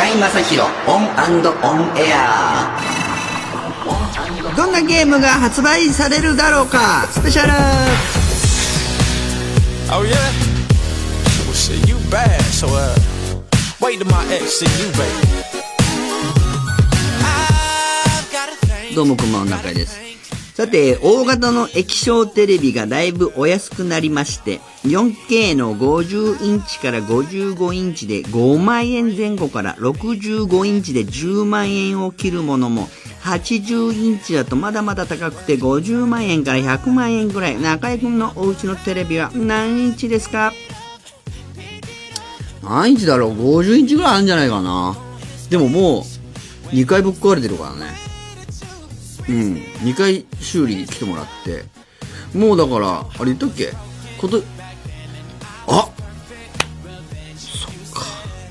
中居正広 ON and ON AIR どんなゲームが発売されるだろうかスペシャル Oh yeah? Well shit, you bad, so uh wait till my ex see you, baby. どうもこんばんは中居ですさて大型の液晶テレビがだいぶお安くなりまして 4K の50インチから55インチで5万円前後から65インチで10万円を切るものも80インチだとまだまだ高くて50万円から100万円ぐらい。中井くんのお家のテレビは何インチですか？何インチだろう？50インチぐらいあるんじゃないかな。でももう2回ぶっ壊れてるからね。うん。2回修理に来てもらって。もうだからあれ言ったっけ？ことあそっか。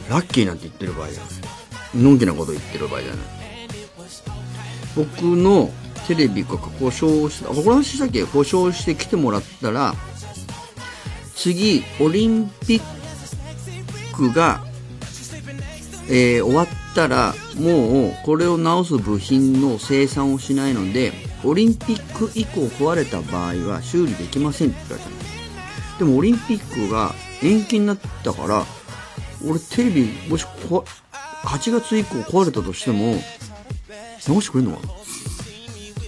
ラッキーなんて言ってる場合じゃないのんきなこと言ってる場合じゃない。僕のテレビが故障したあこの話したっけ？故障して来てもらったら次オリンピックが、えー終わったらもうこれを直す部品の生産をしないのでオリンピック以降壊れた場合は修理できませんって言われたの。でもオリンピックが延期になったから俺テレビもしこ8月以降壊れたとしても直してくれるのかな？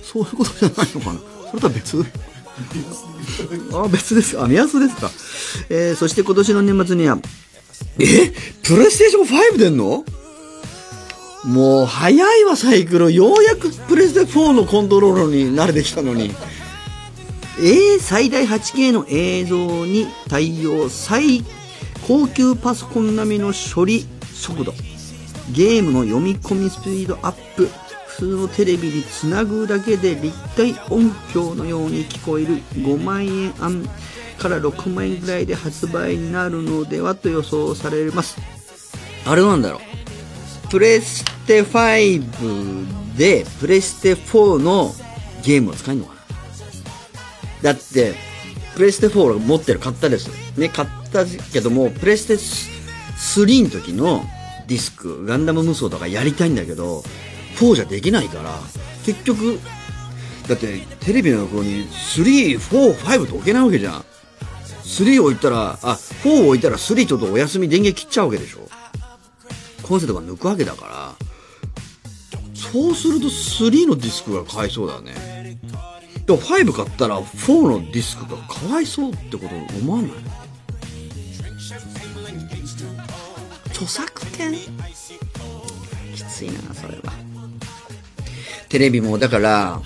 そういうことじゃないのかな？それとは別？あ別です。あ目安ですか、えーそして今年の年末にはえプレイステーション5出んの？もう早いわサイクル。ようやくプレステ4のコントロールに慣れてきたのに。え、最大 8K の映像に対応最高級パソコン並みの処理速度。ゲームの読み込みスピードアップ。普通のテレビにつなぐだけで立体音響のように聞こえる。5万円アンから6万円ぐらいで発売になるのではと予想されます。あれなんだろう。プレステ5でプレステ4のゲームを使えるのかな。だってプレステ4を持ってる買ったですね買ったけどもプレステ3の時のディスクガンダム無双とかやりたいんだけど4じゃできないから結局だってテレビの横に345と置けないわけじゃん。3置いたらあ4置いたら3ちょっとお休み電源切っちゃうわけでしょ。コンセントが抜くわけだから。そうすると3のディスクがかわいそうだね。でも5買ったら4のディスクがかわいそうってこと思わない？著作権？きついなそれは。テレビもだから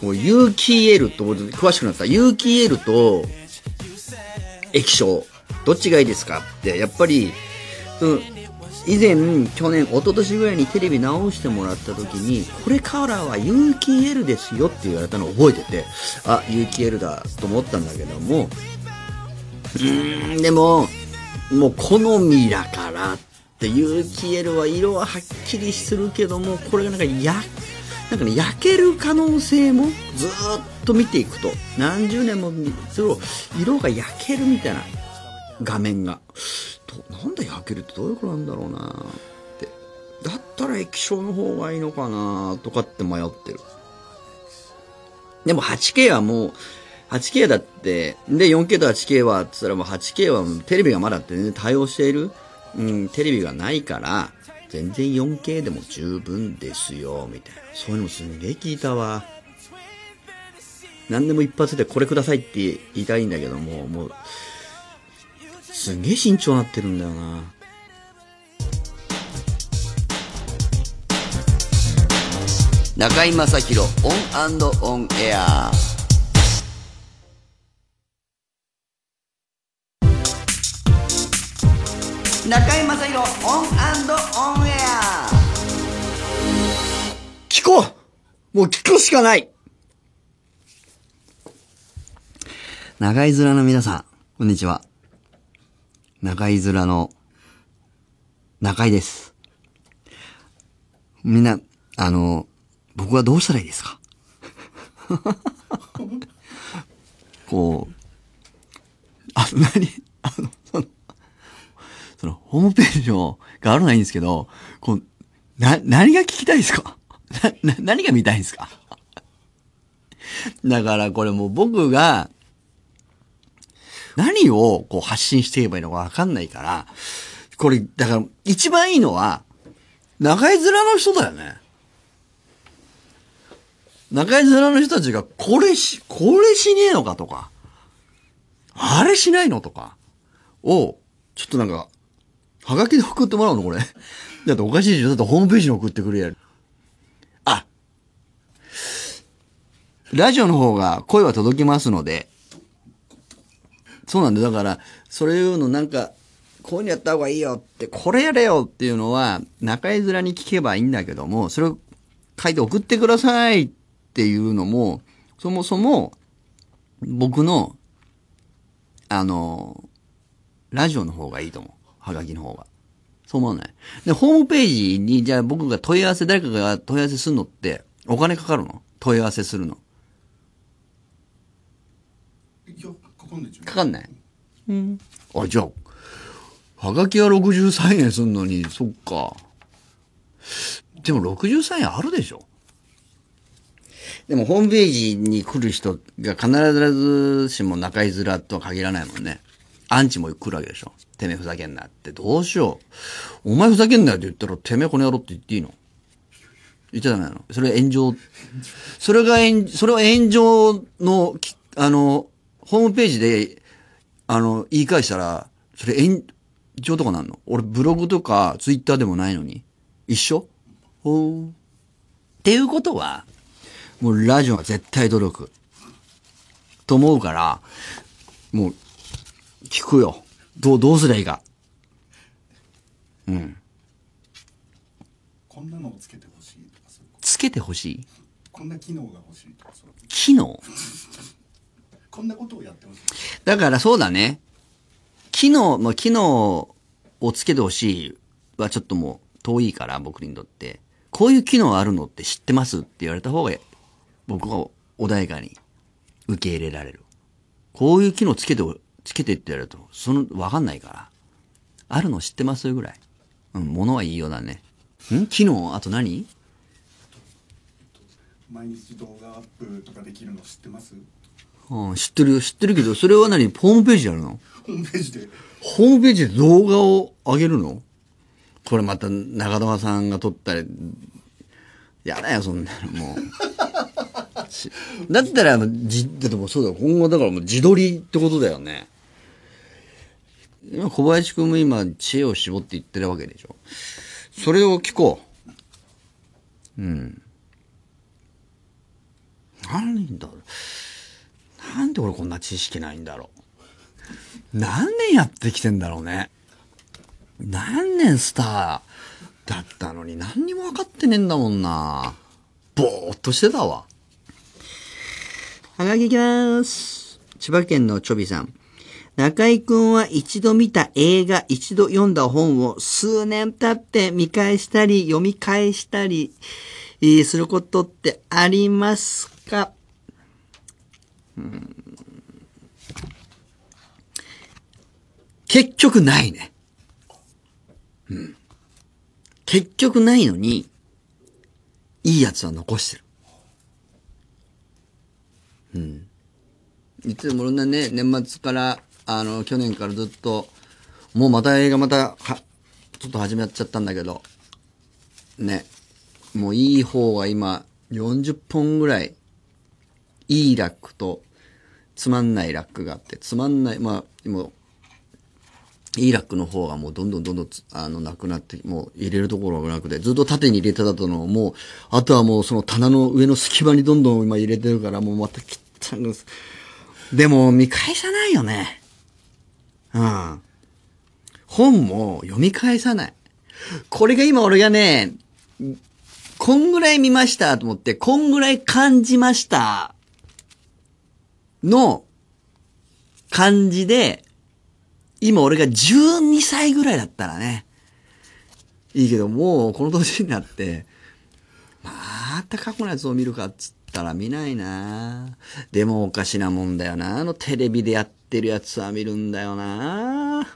もう有機 EL と詳しくなった。有機 EL と液晶。どっちがいいですか？ってやっぱりその以前去年一昨年ぐらいにテレビ直してもらった時にこれからは有機 EL ですよって言われたのを覚えててあ有機 EL だと思ったんだけどもうーんでももう好みだからって有機 EL は色ははっきりするけどもこれがなんかやなんかね焼ける可能性もずっと見ていくと何十年も見ると色が焼けるみたいな画面が。なんで焼けるってどういうことなんだろうな。って。だったら液晶の方がいいのかなとかって迷ってる。でも 8K はもう 8K だってで 4K と 8K はって言ったらもう 8K はテレビがまだ全然対応している、うん、テレビがないから全然 4K でも十分ですよみたいな。そういうのもすんげえ聞いたわ。何でも一発でこれくださいって言いたいんだけどももうすげえ慎重になってるんだよな。中居正広 ON and ON AIR。中居正広 ON and ON AIR。聞こう。もう聞くしかない。長い面の皆さん、こんにちは。長い面の中井です。みんな、あの、僕はどうしたらいいですか？こう、あ、何あの、その、その、ホームページをがあるのはいいんですけど、こう、な、何が聞きたいですか？な、な、何が見たいんですか？だからこれもう僕が、何をこう発信していけばいいのかわかんないから、これ、だから一番いいのは、中居面の人だよね。中居面の人たちが、これし、これしねえのかとか、あれしないのとか、を、ちょっとなんか、はがきで送ってもらうのこれ。だっておかしいでしょだってホームページに送ってくれやる。あラジオの方が声は届きますので、そうなんだ。だから、それいうのなんか、こういうのやった方がいいよって、これやれよっていうのは、中居面に聞けばいいんだけども、それを書いて送ってくださいっていうのも、そもそも、僕の、あの、ラジオの方がいいと思う。はがきの方が。そう思わない？で、ホームページに、じゃあ僕が問い合わせ、誰かが問い合わせするのって、お金かかるの？問い合わせするの。いやかかんないうん。あ、じゃあ、はがきは63円すんのに、そっか。でも63円あるでしょでもホームページに来る人が必ずしも中居面とは限らないもんね。アンチも来るわけでしょ。てめえふざけんなって。どうしよう。お前ふざけんなよって言ったら、てめえこの野郎って言っていいの言っちゃダメなのそれ炎上。それが炎、それは炎上のき、あの、ホームページで、あの、言い返したら、それ炎上とかなんの？俺ブログとかツイッターでもないのに。一緒？ほー。っていうことは、もうラジオは絶対努力。と思うから、もう、聞くよ。どう、どうすりゃいいか。うん。こんなのをつけてほしいとかつけてほしい？こんな機能が欲しいとか機能？こんなことをやってほしいだからそうだね。機能、まあ、機能をつけてほしいはちょっともう遠いから、僕にとって。こういう機能あるのって知ってますって言われた方が、僕は穏やかに受け入れられる。こういう機能つけて、つけてって言われると、その、わかんないから。あるの知ってますぐらい。うん、物はいいようだね。ん？機能？あと何？毎日動画アップとかできるの知ってます？うん、知ってるよ、知ってるけど、それは何？ホームページでやるの？ホームページでホームページで動画を上げるの？これまた中澤さんが撮ったり、やだよ、そんなのもう。しだったら、じ、だってもうそうだよ、今後だからもう自撮りってことだよね。今、小林くんも今、知恵を絞って言ってるわけでしょ。それを聞こう。うん。何だろう。なんで俺こんな知識ないんだろう。何年やってきてんだろうね。何年スターだったのに何にも分かってねえんだもんな。ぼーっとしてたわ。はがきいきます。千葉県のちょびさん。中井くんは一度見た映画、一度読んだ本を数年経って見返したり読み返したりすることってありますか？結局ないね。うん。結局ないのに、いいやつは残してる。うん。いつもね、年末から、あの、去年からずっと、もうまた映画また、は、ちょっと始めちゃったんだけど、ね。もういい方が今、40本ぐらい、いいラックと、つまんないラックがあって、つまんない、まあ、今、いいラックの方がもうどんどんどんどんあの、なくなって、もう入れるところがなくて、ずっと縦に入れてたのを、もう、あとはもうその棚の上の隙間にどんどん今入れてるから、もうまた汚いです。でも、見返さないよね。うん。本も読み返さない。これが今俺がね、こんぐらい見ましたと思って、こんぐらい感じましたの感じで、今俺が12歳ぐらいだったらね、いいけどもうこの年になって、また過去のやつを見るかっつったら見ないな。でもおかしなもんだよな。あのテレビでやってるやつは見るんだよな。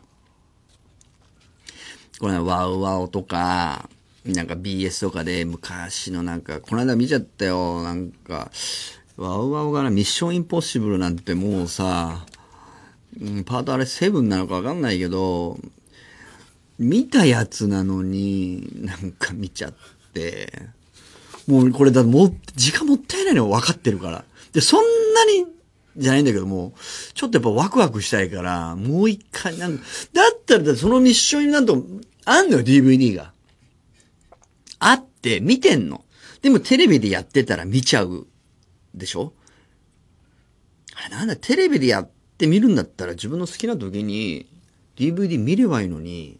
これワウワオとか、なんか BS とかで昔のなんか、この間見ちゃったよ、なんか、ワウワウがな、ミッションインポッシブルなんてもうさ、パートあれ7なのかわかんないけど、見たやつなのに、なんか見ちゃって、もうこれだもう、時間もったいないの分かってるから。で、そんなに、じゃないんだけども、ちょっとやっぱワクワクしたいから、もう一回なん、だったらそのミッションになんと、あんのよ、DVD が。あって、見てんの。でもテレビでやってたら見ちゃう。でしょ？あれなんだ、テレビでやって見るんだったら自分の好きな時に DVD 見ればいいのに、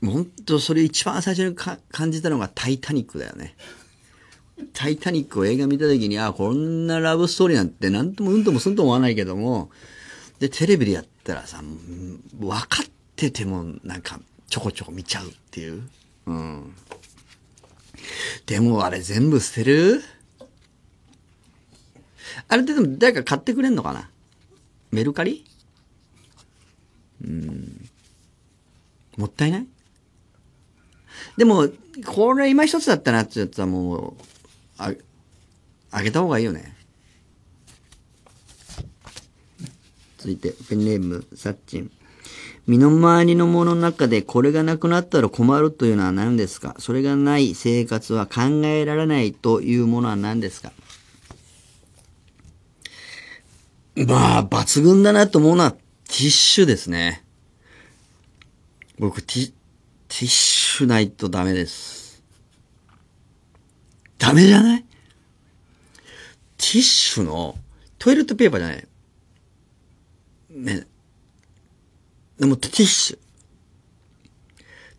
もう本当それ一番最初に感じたのがタイタニックだよね。タイタニックを映画見た時に、あこんなラブストーリーなんてなんともうんともすんとも思わないけども、で、テレビでやったらさ、分かっててもなんかちょこちょこ見ちゃうっていう。うん。でもあれ全部捨てる？あれってでも誰か買ってくれんのかな？メルカリ？うん。もったいない？でも、これ今一つだったなってやつはもう、あ、あげた方がいいよね。続いて、ペンネーム、サッチン。身の回りのものの中でこれがなくなったら困るというのは何ですか？それがない生活は考えられないというものは何ですか？まあ、抜群だなと思うのはティッシュですね。僕、ティ、ティッシュないとダメです。ダメじゃない？ティッシュの、トイレットペーパーじゃない。ね。でもティッシュ。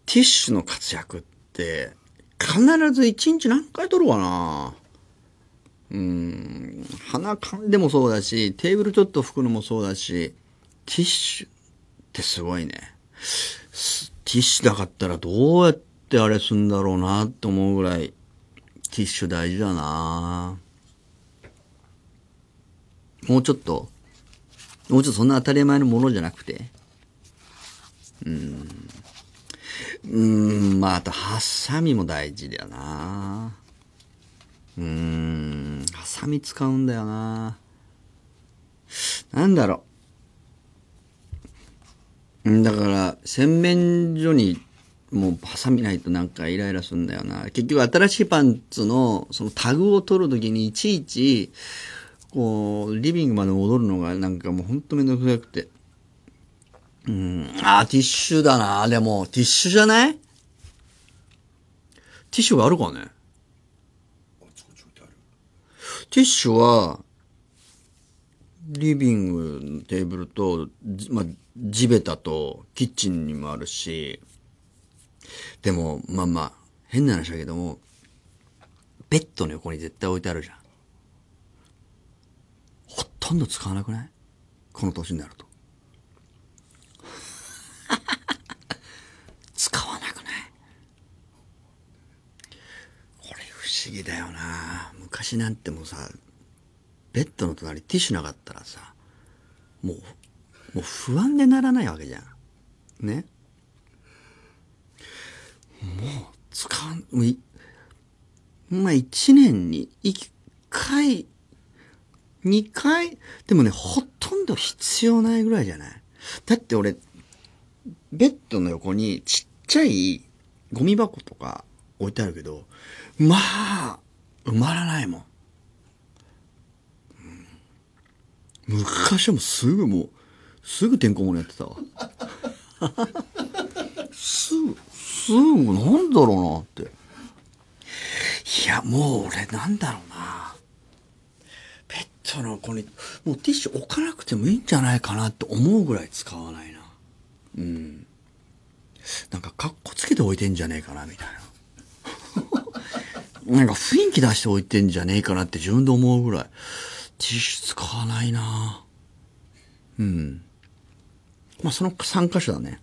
ティッシュの活躍って、必ず一日何回取るかなうん。鼻かんでもそうだし、テーブルちょっと拭くのもそうだし、ティッシュってすごいね。ティッシュなかったらどうやってあれすんだろうなって思うぐらい、ティッシュ大事だなもうちょっと、もうちょっとそんな当たり前のものじゃなくて、うん。うん、まあ、あと、ハサミも大事だよなうーん、ハサミ使うんだよななんだろう。んだから、洗面所にもうハサミないとなんかイライラするんだよな。結局新しいパンツのそのタグを取るときにいちいち、こう、リビングまで戻るのがなんかもうほんとめんどくさくて。うん、あーティッシュだなでも、ティッシュじゃない？ティッシュがあるかねあちこち置いてあるティッシュは、リビングのテーブルと、まあ、地べたと、キッチンにもあるし、でも、まあまあ、変な話だけども、ベッドの横に絶対置いてあるじゃん。ほとんど使わなくない？この年になると。使わなくない？これ不思議だよな昔なんてもさベッドの隣ティッシュなかったらさもうもう不安でならないわけじゃん。ね。もう使わんもういまあ一年に一回二回でもねほとんど必要ないぐらいじゃない？だって俺ベッドの横にちっちゃいゴミ箱とか置いてあるけど、まあ、埋まらないもん。うん昔はもうすぐもう、すぐてんこ盛りやってたわ。すぐ、すぐ、なんだろうなって。いや、もう俺なんだろうな。ベッドの横に、もうティッシュ置かなくてもいいんじゃないかなって思うぐらい使わないな。うん。なんか、かっこつけて置いてんじゃねえかな、みたいな。なんか雰囲気出して置いてんじゃねえかなって自分で思うぐらい。ティッシュ使わないなうん。まあ、その3箇所だね。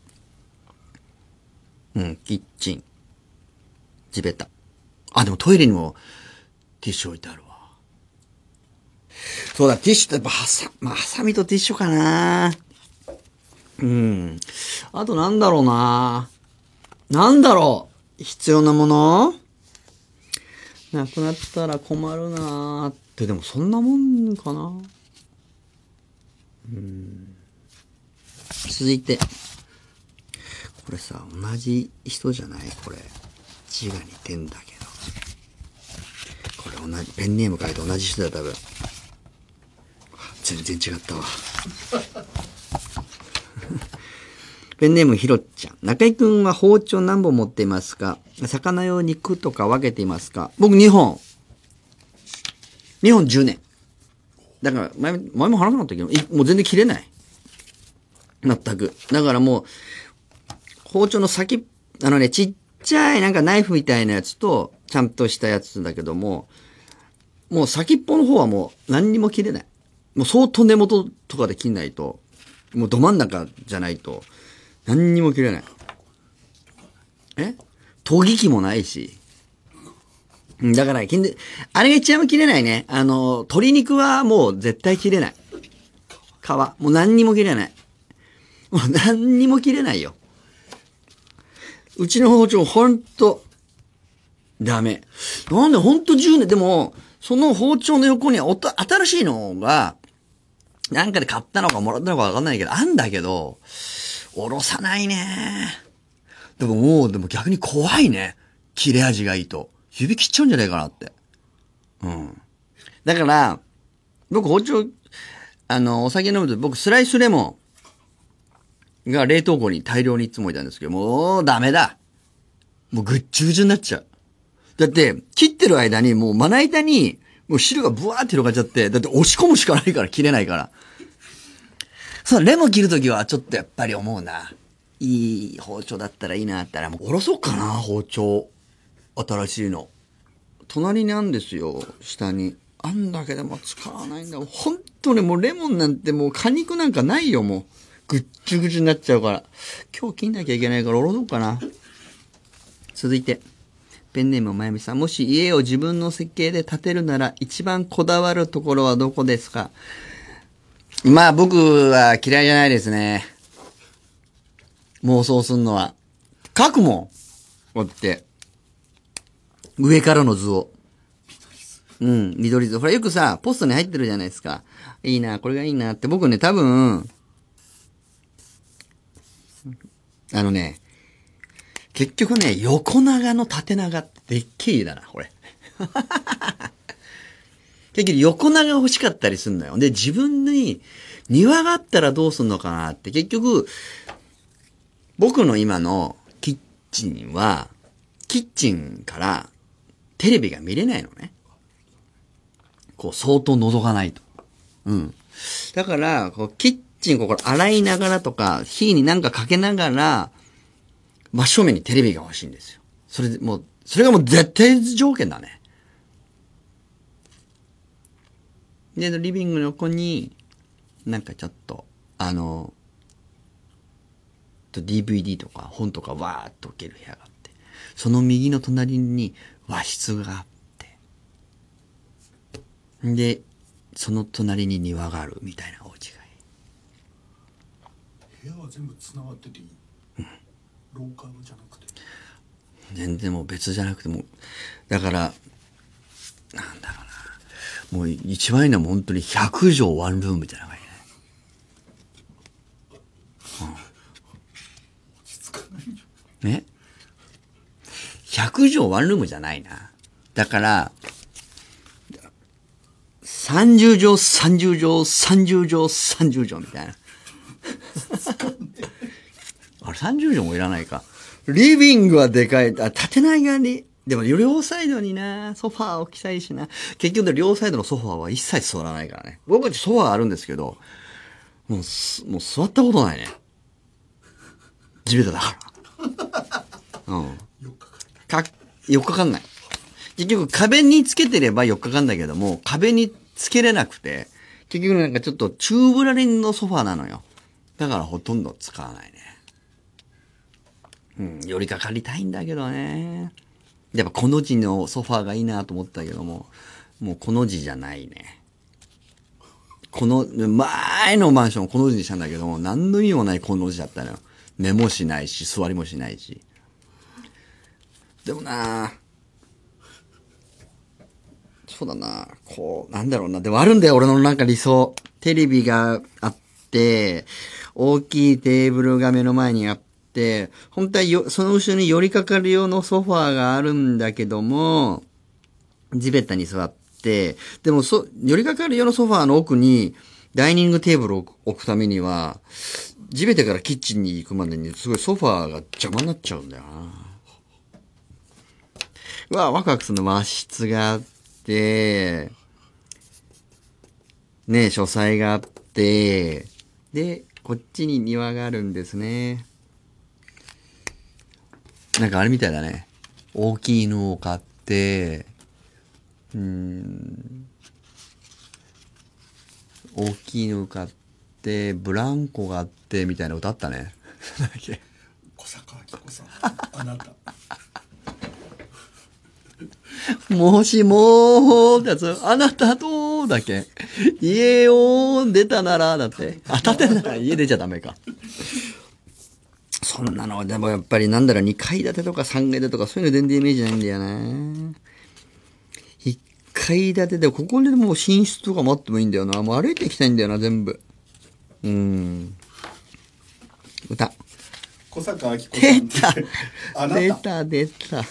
うん、キッチン。地べた。あ、でもトイレにもティッシュ置いてあるわ。そうだ、ティッシュってやっぱハサ、まあ、ハサミとティッシュかなうん。あとなんだろうななんだろう必要なもの？なくなったら困るなって、でもそんなもんかなうん。続いて。これさ、同じ人じゃない？これ。字が似てんだけど。これ同じ、ペンネーム書いて同じ人だ多分。全然違ったわ。ペンネームひろっちゃん。中井くんは包丁何本持っていますか？魚用肉とか分けていますか？僕2本。2本10年。だから前、前も話さなかったけど、もう全然切れない。全く。だからもう、包丁の先、あのね、ちっちゃいなんかナイフみたいなやつと、ちゃんとしたやつだけども、もう先っぽの方はもう何にも切れない。もう相当根元とかで切んないと、もうど真ん中じゃないと、何にも切れない。え？研ぎ器もないし。だから、切んであれが一番切れないね。あの、鶏肉はもう絶対切れない。皮。もう何にも切れない。もう何にも切れないよ。うちの包丁ほんと、ダメ。なんでほんと10年、でも、その包丁の横におた新しいのが、なんかで買ったのかもらったのかわかんないけど、あんだけど、おろさないね。でももう、でも逆に怖いね。切れ味がいいと。指切っちゃうんじゃないかなって。うん。だから、僕包丁、あの、お酒飲むと僕スライスレモンが冷凍庫に大量にいつもいたんですけど、もうダメだ。もうぐっちゅぐちゅになっちゃう。だって、切ってる間にもうまな板に、もう汁がブワーって広がっちゃって、だって押し込むしかないから切れないから。そう、レモン切るときはちょっとやっぱり思うな。いい包丁だったらいいなって言ったら、もうおろそうかな、包丁。新しいの。隣にあるんですよ、下に。あんだけでも使わないんだ。本当にもうレモンなんてもう果肉なんかないよ、もう。ぐっちゅぐちゅになっちゃうから。今日切んなきゃいけないからおろそうかな。続いて。ペンネームまゆみさん。もし家を自分の設計で建てるなら一番こだわるところはどこですか？まあ僕は嫌いじゃないですね。妄想すんのは。書くもん。こって。上からの図を。うん、緑図。ほらよくさ、ポストに入ってるじゃないですか。いいな、これがいいなって。僕ね、多分、あのね、結局ね、横長の縦長ってでっけえだな、これ。結局横長欲しかったりすんのよ。で、自分に庭があったらどうすんのかなって。結局、僕の今のキッチンは、キッチンからテレビが見れないのね。こう、相当覗かないと。うん。だから、こう、キッチンここ洗いながらとか、火になんかかけながら、真正面にテレビが欲しいんですよ。それでもう、それがもう絶対条件だね。で、リビングの横に、なんかちょっと、あの、と DVD とか本とかわーっと置ける部屋があって、その右の隣に和室があって、で、その隣に庭があるみたいなお家がいい。部屋は全部つながってていい、廊下じゃなくて？全然もう別じゃなくても、だから、なんだろうな。もう一番いいのはもう本当に100畳ワンルームみたいなのがいいね。うん。ね ?100 畳ワンルームじゃないな。だから、30畳、30畳、30畳、30畳みたいな。あれ、30畳もいらないか。リビングはでかい。あ、縦長側に。でも、両サイドにな、ソファー置きたいしな。結局、両サイドのソファーは一切座らないからね。僕たちソファーあるんですけど、もうす、もう座ったことないね。地べただから。うん。か、4日かかんない。結局、壁につけてれば4日かかんだけども、壁につけれなくて、結局なんかちょっとチューブラリンのソファーなのよ。だからほとんど使わないね。うん、寄りかかりたいんだけどね。やっぱこの字のソファーがいいなと思ったけども、もうこの字じゃないね。この、前のマンションこの字にしたんだけども、何の意味もないこの字だったのよ。寝もしないし、座りもしないし。でもなそうだなこう、なんだろうな。でもあるんだよ、俺のなんか理想。テレビがあって、大きいテーブルが目の前にあって、本当はよ、その後ろに寄りかかる用のソファーがあるんだけども、地べたに座って、でもそ、寄りかかる用のソファーの奥に、ダイニングテーブルを置くためには、地べたからキッチンに行くまでに、すごいソファーが邪魔になっちゃうんだよな。うわ、ワクワクするの和室があって、ね書斎があって、で、こっちに庭があるんですね。なんかあれみたいだね。大きい犬を飼って、うーん、大きい犬を飼って、ブランコがあって、みたいな歌あったね。なんだっけ？小坂明子さんあなたもしもーってやつ、あなたとだっけ？家を出たなら、だって。あ、建てなら家出ちゃダメか。そんなの、でもやっぱりなんだろう、2階建てとか3階建てとかそういうの全然イメージないんだよな。1階建てで、ここでもう寝室とかもあってもいいんだよな。もう歩いていきたいんだよな、全部。うん。歌。小坂明子さ出んたあなた出た、出た。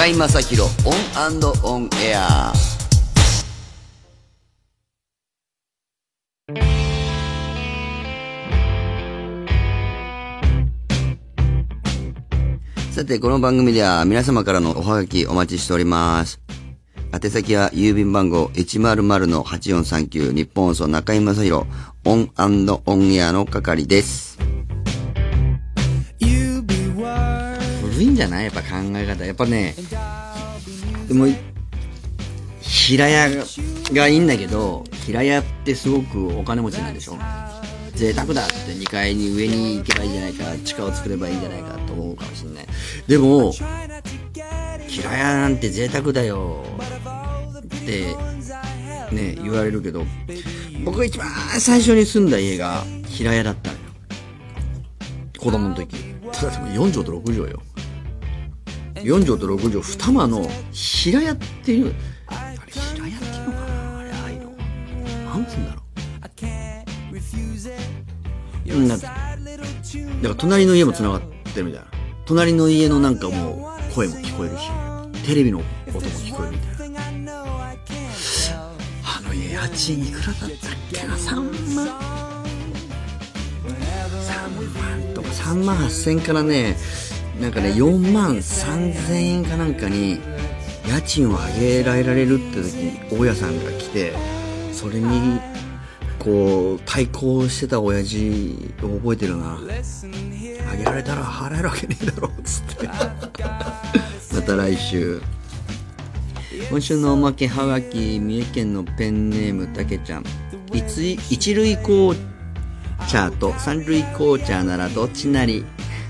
中居正広 ON & ON AIRさて、この番組では皆様からのおはがきお待ちしております。宛先は郵便番号100-8439ニッポン放送中居正広 ON & ON AIR の係です。Worth 古いんじゃないやっぱ考え方。やっぱね、でも、平屋がいいんだけど、平屋ってすごくお金持ちなんでしょ贅沢だって2階に上に行けばいいんじゃないか、地下を作ればいいんじゃないかと思うかもしれない。でも、平屋なんて贅沢だよってね、言われるけど、僕が一番最初に住んだ家が平屋だったのよ。子供の時。ただでも4畳と6畳よ。4畳と6畳二間の平屋っていう、あれ平屋っていうのかなあれ、ああいうの。なんつうんだろう。なんか、だから隣の家も繋がってるみたいな。隣の家のなんかもう声も聞こえるし。テレビの音も聞こえるみたいなあの家家賃いくらだったっけな3万3万とか3万8000からねなんかね4万3000円かなんかに家賃を上げられるって時に大家さんが来てそれにこう対抗してた親父を覚えてるな。あげられたら払えるわけねえだろっつって。また来週。今週のおまけはがき三重県のペンネームたけちゃん。一一類紅茶と三類紅茶ならどっちなり？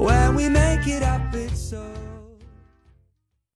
when we make it up.